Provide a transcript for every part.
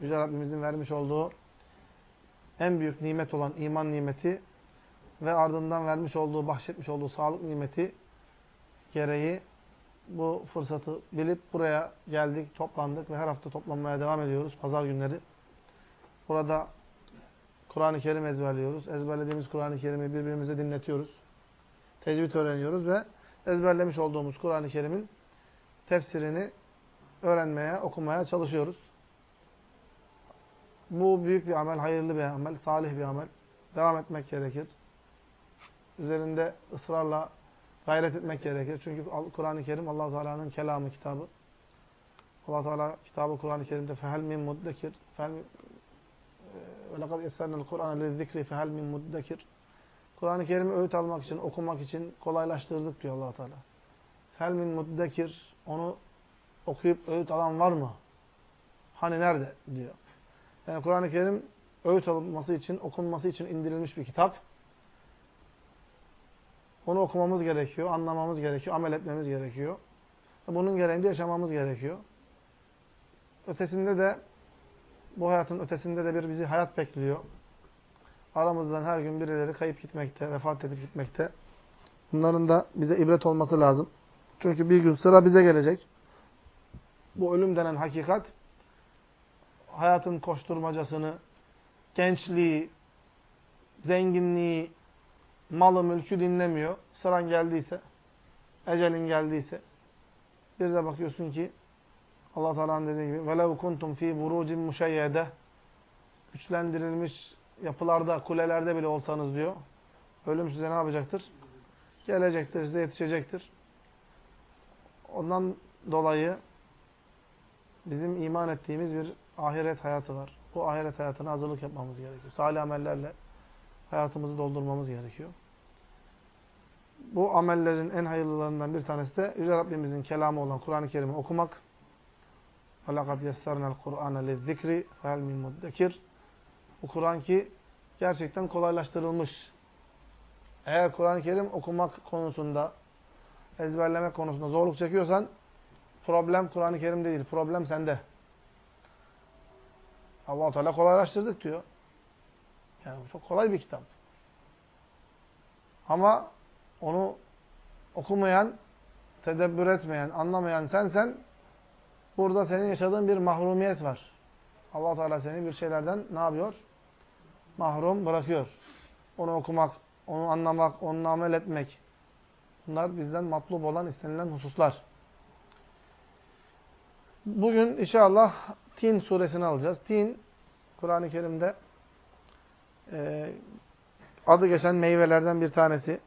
Yüce Rabbimizin vermiş olduğu en büyük nimet olan iman nimeti ve ardından vermiş olduğu, bahşetmiş olduğu sağlık nimeti gereği bu fırsatı bilip buraya geldik, toplandık ve her hafta toplanmaya devam ediyoruz pazar günleri. Burada Kur'an-ı Kerim ezberliyoruz. Ezberlediğimiz Kur'an-ı Kerim'i birbirimize dinletiyoruz. Tecvid öğreniyoruz ve ezberlemiş olduğumuz Kur'an-ı Kerim'in tefsirini öğrenmeye, okumaya çalışıyoruz. Bu büyük bir amel, hayırlı bir amel, salih bir amel. Devam etmek gerekir. Üzerinde ısrarla gayret etmek gerekir. Çünkü Kur'an-ı Kerim allah Teala'nın kelamı, kitabı. allah Teala kitabı Kur'an-ı Kerim'de fehel min muddekir lekad yessernel Kur'an lezikri fehel min muddekir Kur'an-ı Kerim'i öğüt almak için, okumak için kolaylaştırdık diyor allah Teala. Fehel min muddekir onu okuyup öğüt alan var mı? Hani nerede? diyor. Yani Kur'an-ı Kerim öğüt alınması için, okunması için indirilmiş bir kitap. Onu okumamız gerekiyor, anlamamız gerekiyor, amel etmemiz gerekiyor. Bunun gereğinde yaşamamız gerekiyor. Ötesinde de, bu hayatın ötesinde de bir bizi hayat bekliyor. Aramızdan her gün birileri kayıp gitmekte, vefat edip gitmekte. Bunların da bize ibret olması lazım. Çünkü bir gün sıra bize gelecek. Bu ölüm denen hakikat, hayatın koşturmacasını, gençliği, zenginliği, malı, mülkü dinlemiyor. Sıran geldiyse, ecelin geldiyse, bir de bakıyorsun ki Allah Teala'nın dediği gibi velev kuntum fi burucin muşeyyede güçlendirilmiş yapılarda, kulelerde bile olsanız diyor. Ölüm size ne yapacaktır? Gelecektir, size yetişecektir. Ondan dolayı bizim iman ettiğimiz bir ahiret hayatı var. Bu ahiret hayatına hazırlık yapmamız gerekiyor. Salih amellerle hayatımızı doldurmamız gerekiyor. Bu amellerin en hayırlılarından bir tanesi de Yüce Rabbimizin kelamı olan Kur'an-ı Kerim'i okumak. وَلَقَدْ يَسَّرْنَا الْقُرْآنَ لِلذِّكْرِ فَهَلْ مِنْ مُدَّكِرِ Bu Kur'an ki gerçekten kolaylaştırılmış. Eğer Kur'an-ı Kerim okumak konusunda, ezberlemek konusunda zorluk çekiyorsan problem Kur'an-ı Kerim değil, problem sende. allah Teala kolaylaştırdık diyor. Yani çok kolay bir kitap. Ama onu okumayan, tedebbür etmeyen, anlamayan sensen burada senin yaşadığın bir mahrumiyet var. allah Teala seni bir şeylerden ne yapıyor? Mahrum bırakıyor. Onu okumak, onu anlamak, onunla amel etmek. Bunlar bizden matlub olan, istenilen hususlar. Bugün inşallah Tin suresini alacağız. Tin, Kur'an-ı Kerim'de e, adı geçen meyvelerden bir tanesi.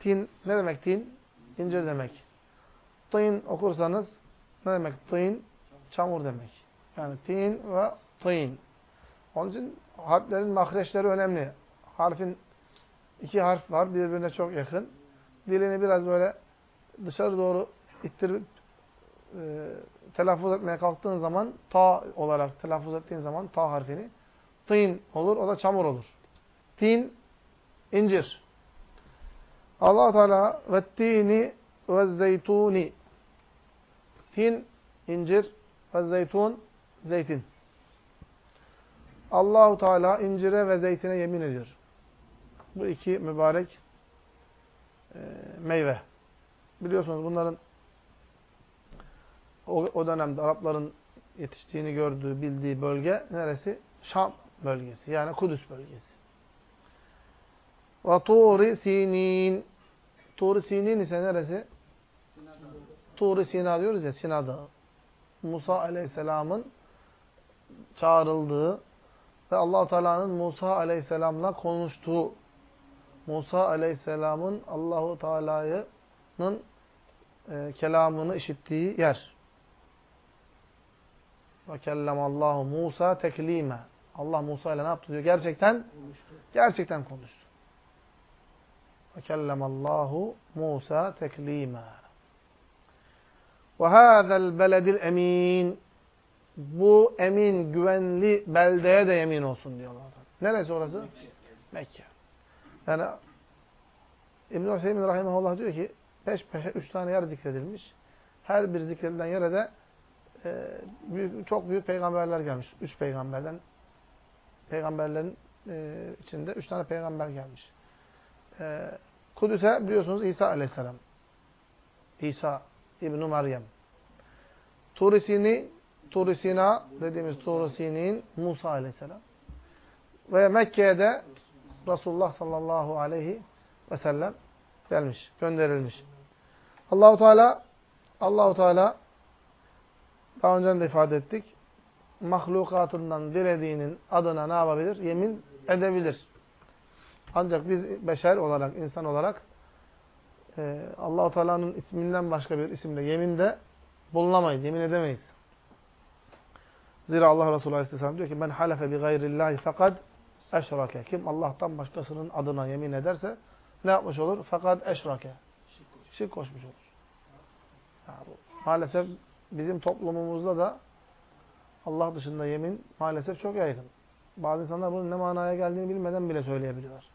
Tin ne demek tin? İncir demek. Tîn okursanız ne demek? Tîn çamur demek. Yani tin ve tîn. Onun için harflerin mahreçleri önemli. Harfin iki harf var birbirine çok yakın. Dilini biraz böyle dışarı doğru ittirip e, telaffuz etmeye kalktığın zaman ta olarak telaffuz ettiğin zaman ta harfini tin olur. O da çamur olur. Tin incir. Allah Teala ve tini ve zeytuni. Tin incir ve zeytun zeytin. Allahu Teala incire ve zeytine yemin ediyor. Bu iki mübarek e, meyve. Biliyorsunuz bunların o, o dönemde Arapların yetiştiğini gördüğü, bildiği bölge neresi? Şam bölgesi. Yani Kudüs bölgesi. Ve Turi Sinin. Turi Sinin ise neresi? Turi Sina diyoruz ya Sina Dağı. Musa Aleyhisselam'ın çağrıldığı ve allah Teala'nın Musa Aleyhisselam'la konuştuğu Musa Aleyhisselam'ın Allahu Teala'nın e, kelamını işittiği yer. Ve kellemallahu Musa teklime. Allah Musa ile ne yaptı diyor? Gerçekten konuştu. Gerçekten konuştu. Ve kellemallahu Musa teklime. Ve hâzel beledil emin. Bu emin, güvenli beldeye de yemin olsun diyor Allah. Neresi orası? Mekke. Mekke. Yani İbn-i Hüseyin Rahimahullah diyor ki peş peşe üç tane yer zikredilmiş. Her bir zikredilen yere de büyük, çok büyük peygamberler gelmiş. Üç peygamberden peygamberlerin e, içinde üç tane peygamber gelmiş. E, Kudüs'e biliyorsunuz İsa aleyhisselam. İsa İbn-i Meryem. Turisini, Turisina dediğimiz Turisinin Musa aleyhisselam. Ve Mekke'de Resulullah sallallahu aleyhi ve sellem gelmiş, gönderilmiş. Allahu Teala Allahu Teala daha önce de ifade ettik. Mahlukatından dilediğinin adına ne yapabilir? Yemin edebilir. Ancak biz beşer olarak, insan olarak e, Allahu Teala'nın isminden başka bir isimle yeminde bulunamayız, yemin edemeyiz. Zira Allah Resulü Aleyhisselam diyor ki ben halefe bi gayrillahi fakat eşrake. Kim Allah'tan başkasının adına yemin ederse ne yapmış olur? Fakat eşrake. Şirk koşmuş olur. Yani maalesef bizim toplumumuzda da Allah dışında yemin maalesef çok yaygın. Bazı insanlar bunun ne manaya geldiğini bilmeden bile söyleyebiliyorlar.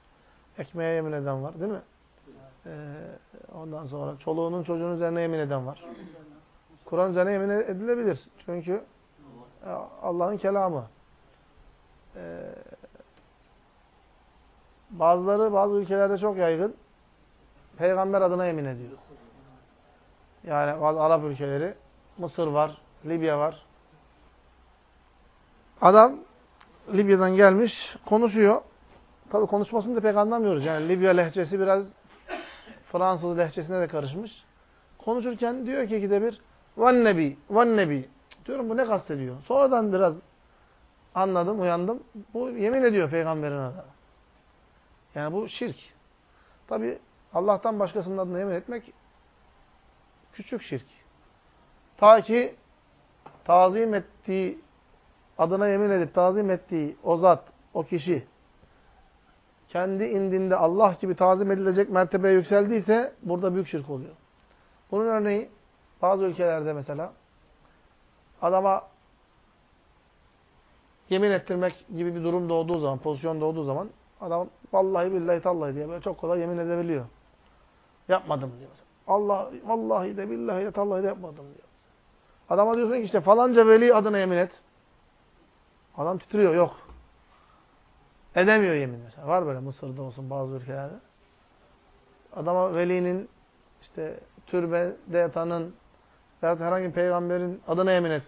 Ekmeğe yemin eden var değil mi? Ee, ondan sonra çoluğunun çocuğunun üzerine yemin eden var. Kur'an üzerine yemin edilebilir. Çünkü e, Allah'ın kelamı. Ee, bazıları bazı ülkelerde çok yaygın. Peygamber adına yemin ediyor. Yani bazı Arap ülkeleri, Mısır var, Libya var. Adam Libya'dan gelmiş, konuşuyor. Tabii konuşmasını da pek anlamıyoruz. Yani Libya lehçesi biraz Fransız lehçesine de karışmış. Konuşurken diyor ki ikide bir Van nebi, van nebi. Diyorum bu ne kastediyor? Sonradan biraz anladım, uyandım. Bu yemin ediyor peygamberin adına. Yani bu şirk. Tabi Allah'tan başkasının adına yemin etmek küçük şirk. Ta ki tazim ettiği, adına yemin edip tazim ettiği o zat, o kişi kendi indinde Allah gibi tazim edilecek mertebeye yükseldiyse burada büyük şirk oluyor. Bunun örneği bazı ülkelerde mesela adama yemin ettirmek gibi bir durum doğduğu zaman, pozisyon doğduğu zaman adam vallahi billahi tallahi diye böyle çok kolay yemin edebiliyor. Yapmadım diyor. Allah vallahi de billahi de tallahi de yapmadım diyor. Adama diyorsun ki işte falanca veli adına yemin et. Adam titriyor. Yok. Edemiyor yemin mesela. Var böyle Mısır'da olsun bazı ülkelerde. Adama velinin işte türbede yatanın veya herhangi bir peygamberin adına yemin et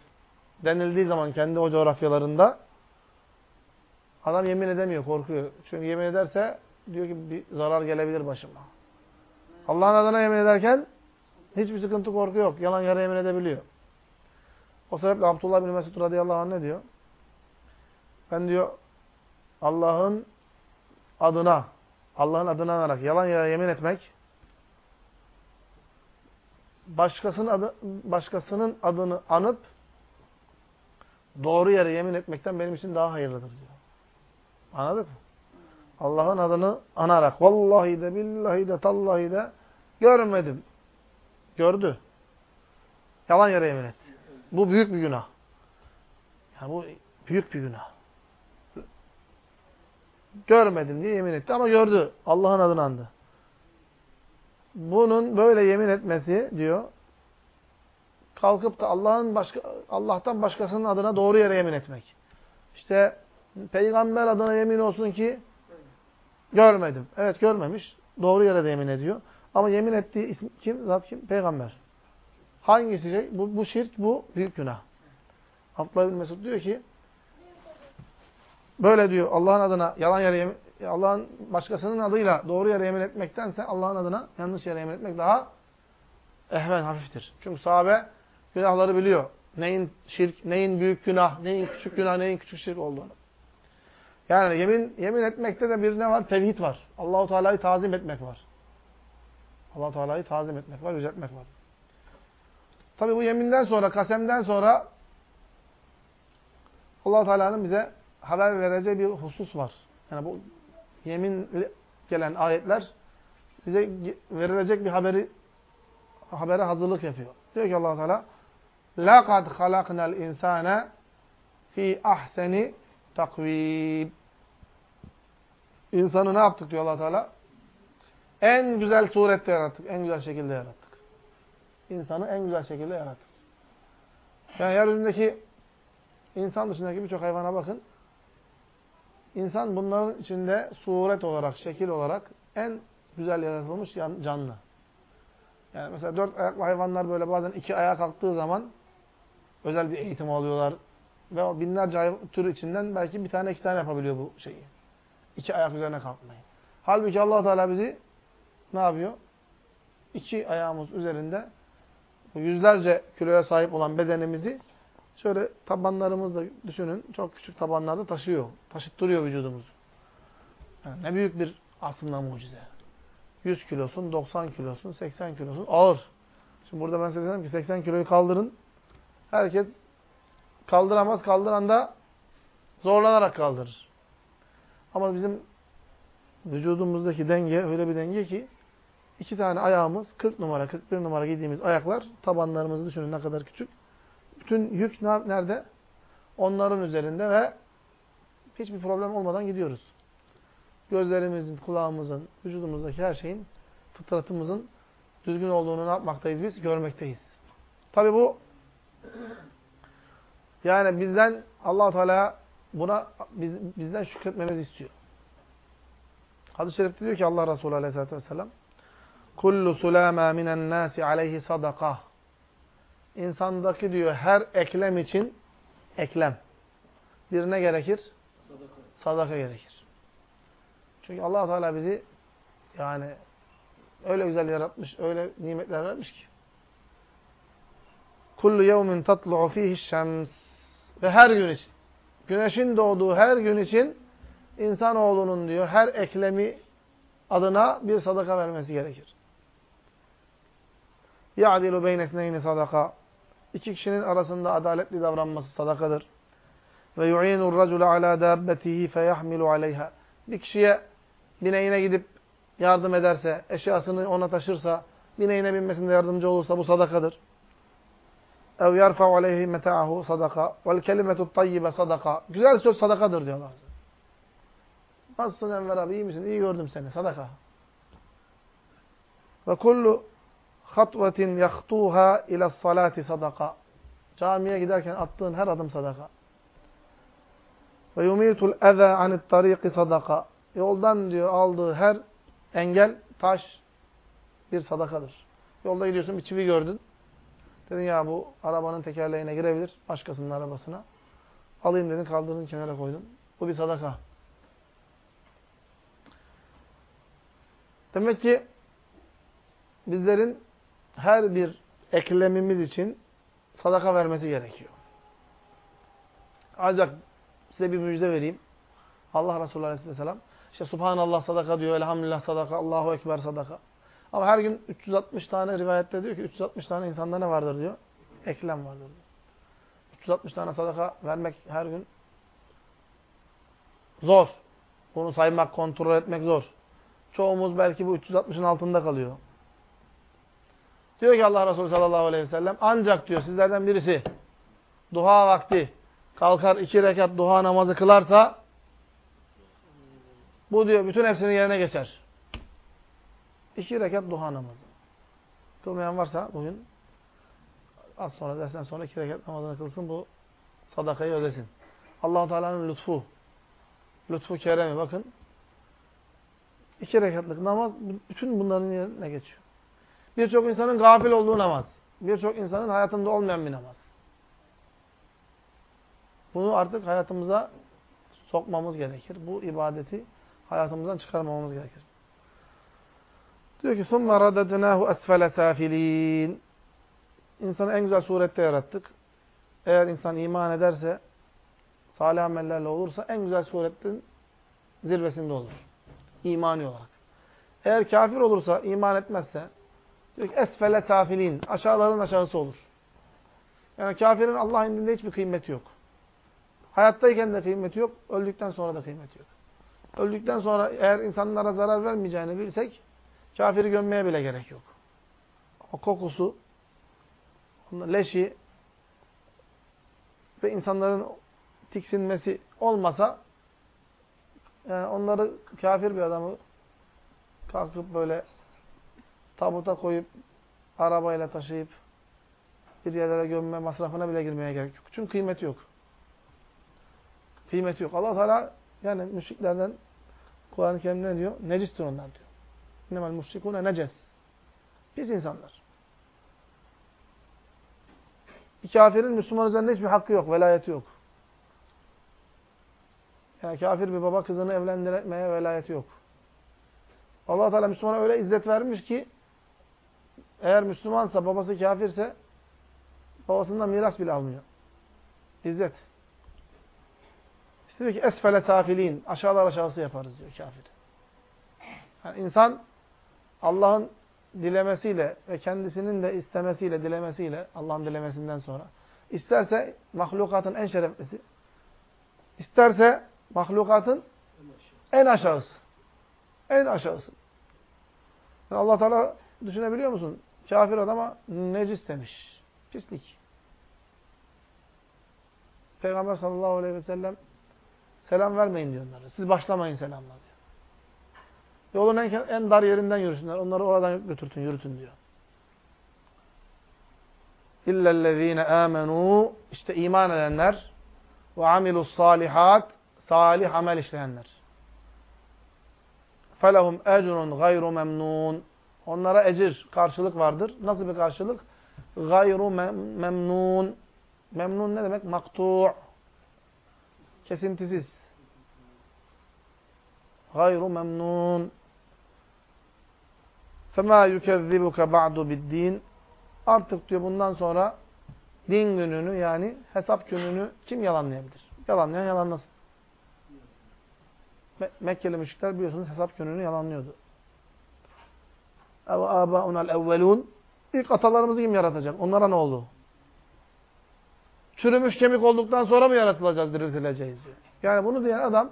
denildiği zaman kendi o coğrafyalarında adam yemin edemiyor, korkuyor. Çünkü yemin ederse diyor ki bir zarar gelebilir başıma. Allah'ın adına yemin ederken hiçbir sıkıntı, korku yok. Yalan yere yemin edebiliyor. O sebeple Abdullah bin Mesud radıyallahu anh ne diyor? Ben diyor Allah'ın adına, Allah'ın adını anarak yalan yere yemin etmek başkasının adı, başkasının adını anıp doğru yere yemin etmekten benim için daha hayırlıdır diyor. Anladık mı? Allah'ın adını anarak vallahi de billahi de tallahi de görmedim. Gördü. Yalan yere yemin etti. Bu büyük bir günah. Yani bu büyük bir günah. Görmedim diye yemin etti ama gördü. Allah'ın adını andı. Bunun böyle yemin etmesi diyor kalkıp da Allah'ın başka Allah'tan başkasının adına doğru yere yemin etmek. İşte peygamber adına yemin olsun ki görmedim. Evet görmemiş. Doğru yere de yemin ediyor. Ama yemin ettiği isim kim? Zat kim? Peygamber. Hangisi şey? Bu, bu şirk, bu büyük günah. Abdullah bin Mesud diyor ki böyle diyor Allah'ın adına yalan yere Allah'ın başkasının adıyla doğru yere yemin etmektense Allah'ın adına yanlış yere yemin etmek daha ehven hafiftir. Çünkü sahabe günahları biliyor. Neyin şirk, neyin büyük günah, neyin küçük günah, neyin küçük şirk olduğunu. Yani yemin yemin etmekte de bir ne var? Tevhid var. Allahu Teala'yı tazim etmek var. Allah Teala'yı tazim etmek var, yüceltmek var. Tabi bu yeminden sonra, kasemden sonra allah Teala'nın bize haber vereceği bir husus var. Yani bu yemin gelen ayetler bize verilecek bir haberi habere hazırlık yapıyor. Diyor ki allah Teala لَقَدْ خَلَقْنَا الْاِنْسَانَ fi ahseni takvim. İnsanı ne yaptık diyor allah Teala? En güzel surette yarattık. En güzel şekilde yarattık. İnsanı en güzel şekilde yarattık. Yani yeryüzündeki insan dışındaki birçok hayvana bakın. İnsan bunların içinde suret olarak, şekil olarak en güzel yaratılmış canlı. Yani mesela dört ayaklı hayvanlar böyle bazen iki ayağa kalktığı zaman özel bir eğitim alıyorlar. Ve o binlerce tür içinden belki bir tane iki tane yapabiliyor bu şeyi. İki ayak üzerine kalkmayı. Halbuki allah Teala bizi ne yapıyor? İki ayağımız üzerinde yüzlerce kiloya sahip olan bedenimizi şöyle tabanlarımızda düşünün. Çok küçük tabanlarda taşıyor. Taşıttırıyor vücudumuzu. Yani ne büyük bir aslında mucize. 100 kilosun, 90 kilosun, 80 kilosun ağır. Şimdi burada ben size dedim ki 80 kiloyu kaldırın. Herkes kaldıramaz. Kaldıran da zorlanarak kaldırır. Ama bizim vücudumuzdaki denge öyle bir denge ki iki tane ayağımız 40 numara, 41 numara giydiğimiz ayaklar tabanlarımızı düşünün ne kadar küçük. Bütün yük nerede? Onların üzerinde ve hiçbir problem olmadan gidiyoruz. Gözlerimizin, kulağımızın, vücudumuzdaki her şeyin, fıtratımızın düzgün olduğunu ne yapmaktayız biz? Görmekteyiz. Tabi bu yani bizden allah Teala buna biz, bizden şükretmemizi istiyor. Hadis-i şerifte diyor ki Allah Resulü Aleyhisselatü vesselam Kullu sulama minen nasi aleyhi sadaka İnsandaki diyor her eklem için eklem. Birine gerekir? Sadaka. Sadaka gerekir. Çünkü allah Teala bizi yani öyle güzel yaratmış, öyle nimetler vermiş ki. Kullu yevmin tatlu'u fihi şems. Ve her gün için. Güneşin doğduğu her gün için insanoğlunun diyor her eklemi adına bir sadaka vermesi gerekir. يَعْدِلُ بَيْنَ اثْنَيْنِ sadaka. İki kişinin arasında adaletli davranması sadakadır. Ve yu'inu ar-raculu ala dabbetihi feyahmilu aleyha. Bir kişiye bineğine gidip yardım ederse, eşyasını ona taşırsa, bineğine binmesinde yardımcı olursa bu sadakadır. Ev yerfa'u aleyhi meta'ahu sadaka. Vel kelimetu tayyibe sadaka. Güzel söz sadakadır diyorlar. Nasılsın Enver abi iyi misin? İyi gördüm seni. Sadaka. Ve kullu hatvetin yaktuha ila salati sadaka. Camiye giderken attığın her adım sadaka. Ve yumitul eza anit sadaka. Yoldan diyor aldığı her engel, taş bir sadakadır. Yolda gidiyorsun bir çivi gördün. Dedin ya bu arabanın tekerleğine girebilir. Başkasının arabasına. Alayım dedin kaldırdın kenara koydun. Bu bir sadaka. Demek ki bizlerin her bir eklemimiz için sadaka vermesi gerekiyor. Ancak size bir müjde vereyim. Allah Resulü Aleyhisselam işte Subhanallah sadaka diyor, Elhamdülillah sadaka, Allahu Ekber sadaka. Ama her gün 360 tane rivayette diyor ki 360 tane insanda ne vardır diyor? Eklem vardır diyor. 360 tane sadaka vermek her gün zor. Bunu saymak, kontrol etmek zor. Çoğumuz belki bu 360'ın altında kalıyor. Diyor ki Allah Resulü sallallahu aleyhi ve sellem ancak diyor sizlerden birisi duha vakti kalkar iki rekat duha namazı kılarsa bu diyor bütün hepsini yerine geçer. İki rekat duha namazı. Kılmayan varsa bugün az sonra dersten sonra iki rekat namazını kılsın bu sadakayı ödesin. allah Teala'nın lütfu. Lütfu keremi bakın. İki rekatlık namaz bütün bunların yerine geçiyor. Birçok insanın gafil olduğu namaz. Birçok insanın hayatında olmayan bir namaz. Bunu artık hayatımıza sokmamız gerekir. Bu ibadeti hayatımızdan çıkarmamamız gerekir. Diyor ki ثُمَّ رَدَدْنَاهُ أَسْفَلَ سَافِل۪ينَ İnsanı en güzel surette yarattık. Eğer insan iman ederse, salih amellerle olursa en güzel suretin zirvesinde olur. İmani olarak. Eğer kafir olursa, iman etmezse, diyor ki esfele safilin, aşağıların aşağısı olur. Yani kafirin Allah indinde hiçbir kıymeti yok. Hayattayken de kıymeti yok, öldükten sonra da kıymeti yok. Öldükten sonra eğer insanlara zarar vermeyeceğini bilsek, Kafiri gömmeye bile gerek yok. O kokusu, leşi ve insanların tiksinmesi olmasa yani onları kafir bir adamı kalkıp böyle tabuta koyup arabayla taşıyıp bir yerlere gömme masrafına bile girmeye gerek yok. Çünkü kıymeti yok. Kıymeti yok. allah Teala yani müşriklerden Kur'an-ı Kerim'de ne diyor? Necistir onlar diyor. İnnemel müşrikûne neces. Pis insanlar. Bir kafirin Müslüman üzerinde hiçbir hakkı yok, velayeti yok. Yani kafir bir baba kızını evlendirmeye velayeti yok. allah Teala Müslümana öyle izzet vermiş ki eğer Müslümansa, babası kafirse babasından miras bile almıyor. İzzet. İşte diyor ki esfele safilin. Aşağılar aşağısı yaparız diyor kafir. Yani insan Allah'ın dilemesiyle ve kendisinin de istemesiyle, dilemesiyle, Allah'ın dilemesinden sonra isterse mahlukatın en şereflisi, isterse mahlukatın en aşağısı. En aşağısı. Yani Allah Teala düşünebiliyor musun? Kafir adama necis demiş. Pislik. Peygamber sallallahu aleyhi ve sellem selam vermeyin diyor onlara. Siz başlamayın selamla diyor. Yolun en, en dar yerinden yürüsünler. Onları oradan götürtün, yürütün diyor. İllellezine amenu işte iman edenler ve amilus salihat salih amel işleyenler. Felehum ecrun gayru memnun. Onlara ecir, karşılık vardır. Nasıl bir karşılık? Gayru memnun. Memnun ne demek? Maktu' kesintisiz. Gayru memnun. فَمَا يُكَذِّبُكَ بَعْدُ بِالدِّينِ Artık diyor bundan sonra din gününü yani hesap gününü kim yalanlayabilir? Yalanlayan yalanlasın. Me Mekkeli müşrikler biliyorsunuz hesap gününü yalanlıyordu. اَوْ evvelun İlk atalarımızı kim yaratacak? Onlara ne oldu? Çürümüş kemik olduktan sonra mı yaratılacağız, diriltileceğiz diyor. Yani bunu diyen adam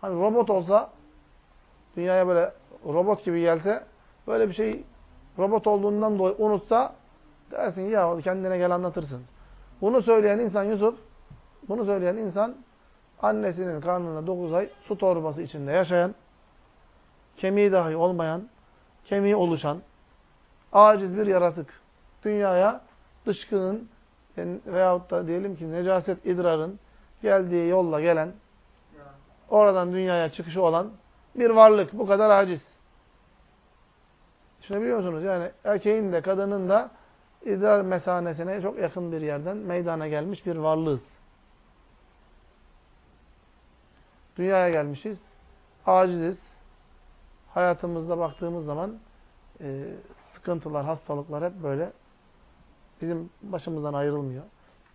hani robot olsa dünyaya böyle robot gibi gelse böyle bir şey robot olduğundan dolayı unutsa dersin ya kendine gel anlatırsın. Bunu söyleyen insan Yusuf bunu söyleyen insan annesinin karnında 9 ay su torbası içinde yaşayan kemiği dahi olmayan kemiği oluşan aciz bir yaratık. Dünyaya dışkının veyahut da diyelim ki necaset idrarın geldiği yolla gelen oradan dünyaya çıkışı olan bir varlık. Bu kadar aciz. Düşünebiliyor musunuz? Yani erkeğin de kadının da idrar mesanesine çok yakın bir yerden meydana gelmiş bir varlığız. Dünyaya gelmişiz. Aciziz. Hayatımızda baktığımız zaman e, sıkıntılar, hastalıklar hep böyle bizim başımızdan ayrılmıyor.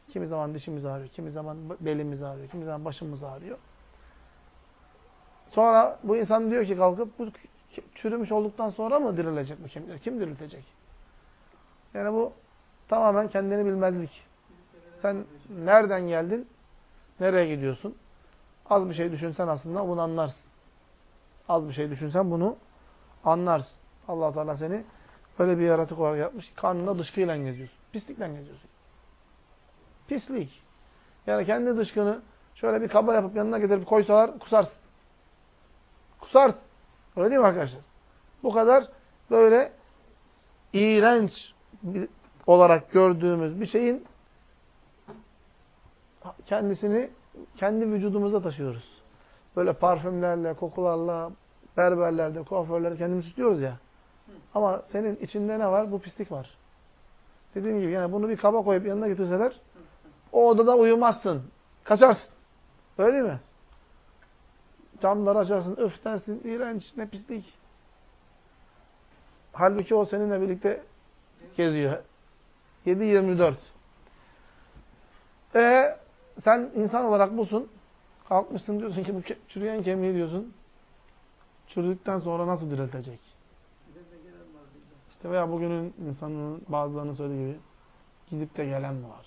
Kimi zaman dişimiz ağrıyor, kimi zaman belimiz ağrıyor, kimi zaman başımız ağrıyor. Sonra bu insan diyor ki kalkıp bu çürümüş olduktan sonra mı dirilecek bu kemikler? Kim diriltecek? Yani bu tamamen kendini bilmezlik. Sen nereden geldin? Nereye gidiyorsun? Az bir şey düşünsen aslında bunu anlarsın. Az bir şey düşünsen bunu anlarsın. allah Teala seni öyle bir yaratık olarak yapmış. Karnında dışkıyla geziyorsun. Pislikle geziyorsun. Pislik. Yani kendi dışkını şöyle bir kaba yapıp yanına getirip koysalar kusarsın. Kusarsın. Öyle değil mi arkadaşlar? Bu kadar böyle iğrenç olarak gördüğümüz bir şeyin kendisini kendi vücudumuzda taşıyoruz. Böyle parfümlerle, kokularla, berberlerde, kuaförlerde kendimizi tutuyoruz ya. Ama senin içinde ne var? Bu pislik var. Dediğim gibi yani bunu bir kaba koyup yanına getirseler o odada uyumazsın. Kaçarsın. Öyle değil mi? Camları açarsın, öf dersin, iğrenç, ne pislik. Halbuki o seninle birlikte geziyor. 7-24. E sen insan olarak busun. Kalkmışsın diyorsun ki bu çürüyen kemiği diyorsun. Çürüdükten sonra nasıl diriltecek? İşte veya bugünün insanının bazılarının söylediği gibi gidip de gelen mi var?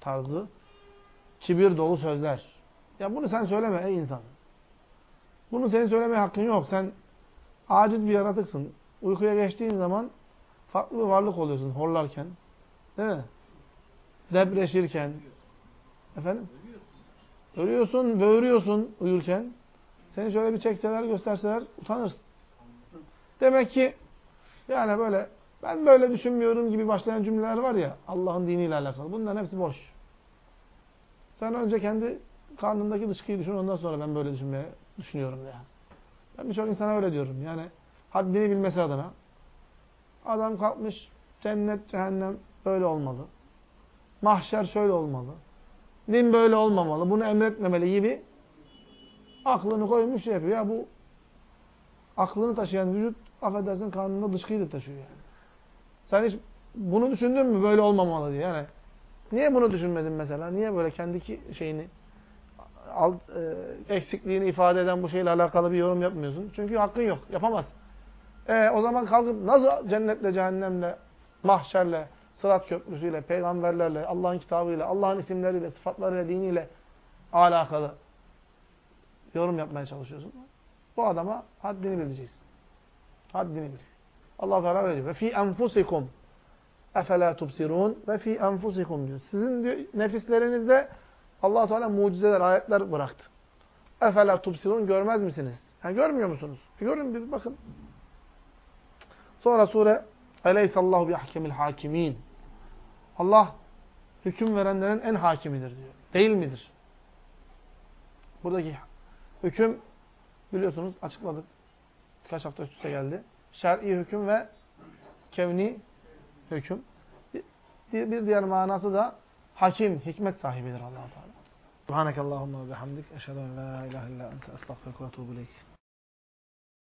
Tarzı kibir dolu sözler. Ya bunu sen söyleme ey insan. Bunu senin söylemeye hakkın yok. Sen aciz bir yaratıksın. Uykuya geçtiğin zaman farklı bir varlık oluyorsun horlarken. Değil mi? Debreşirken. Efendim? Ölüyorsun, böğürüyorsun uyurken. Seni şöyle bir çekseler, gösterseler utanırsın. Demek ki yani böyle Ben böyle düşünmüyorum gibi başlayan cümleler var ya Allah'ın diniyle alakalı. Bunların hepsi boş. Sen önce kendi karnındaki dışkıyı düşün ondan sonra ben böyle düşünmeye düşünüyorum yani. Ben birçok insana öyle diyorum. Yani haddini bilmesi adına. Adam kalkmış cennet, cehennem böyle olmalı. Mahşer şöyle olmalı. Din böyle olmamalı. Bunu emretmemeli gibi aklını koymuş şey yapıyor. Ya bu aklını taşıyan vücut affedersin karnında dışkıyı da taşıyor yani. Sen hiç bunu düşündün mü böyle olmamalı diye yani. Niye bunu düşünmedin mesela? Niye böyle kendi şeyini alt, e, eksikliğini ifade eden bu şeyle alakalı bir yorum yapmıyorsun? Çünkü hakkın yok. Yapamaz. E, o zaman kalkıp nasıl cennetle, cehennemle, mahşerle, sırat köprüsüyle, peygamberlerle, Allah'ın kitabıyla, Allah'ın isimleriyle, sıfatlarıyla, diniyle alakalı yorum yapmaya çalışıyorsun. Bu adama haddini bileceksin. Haddini bil. Allah Teala öyle diyor. Ve fi enfusikum efela tubsirun ve fi enfusikum diyor. Sizin diyor, nefislerinizde Allah Teala mucizeler, ayetler bıraktı. Efela tubsirun görmez misiniz? Yani görmüyor musunuz? E görün bir bakın. Sonra sure Eleysallahu bi ahkemil hakimin. Allah hüküm verenlerin en hakimidir diyor. Değil midir? Buradaki hüküm biliyorsunuz açıkladık. Birkaç hafta üst üste geldi. Şer'i hüküm ve kevni hüküm. Bir diğer manası da hakim, hikmet sahibidir Allah Teala. Subhanakallahumma ve bihamdik eşhedü en la ilahe illa ente estağfiruke ve etûbü ileyk.